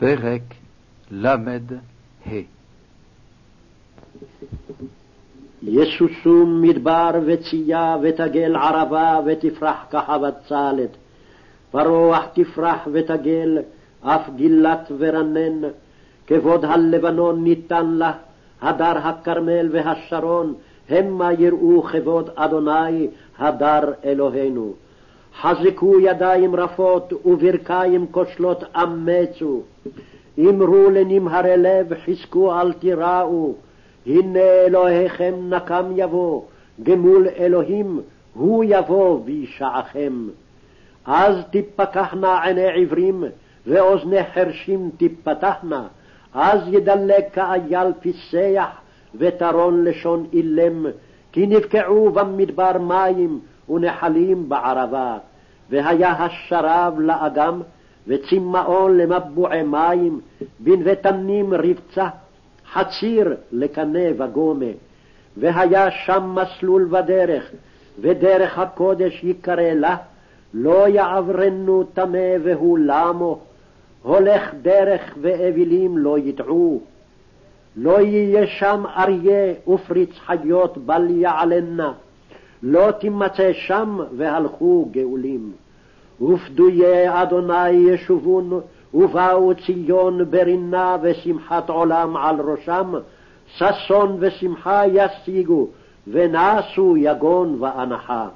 פרק ל"ה יסוסום מדבר וצייה ותגל ערבה ותפרח כחבצלת. פרוח תפרח ותגל, אף גילת ורנן. כבוד הלבנון ניתן לה, הדר הכרמל והשרון, המה יראו כבוד אדוני, הדר אלוהינו. חזקו ידיים רפות וברכיים כושלות אמצו. אמרו לנמהרי לב חזקו אל תיראו, הנה אלוהיכם נקם יבוא, גמול אלוהים הוא יבוא וישעכם. אז תפקחנה עיני עברים, ואוזני חרשים תפתחנה, אז ידלק כאייל פיסח, וטרון לשון אילם, כי נבקעו במדבר מים, ונחלים בערבה. והיה השרב לאגם, וצמאון למבועי מים, בנווה תנים רבצה, חציר לקנה וגומה. והיה שם מסלול ודרך, ודרך הקודש יקרא לה, לא יעברנו טמא והוא למו, הולך דרך ואווילים לא ידעו. לא יהיה שם אריה ופריץ חיות בל יעלנה, לא תימצא שם והלכו גאולים. ופדויי אדוני ישובון, ובאו ציון ברינה ושמחת עולם על ראשם, ששון ושמחה ישיגו, ונעשו יגון ואנחה.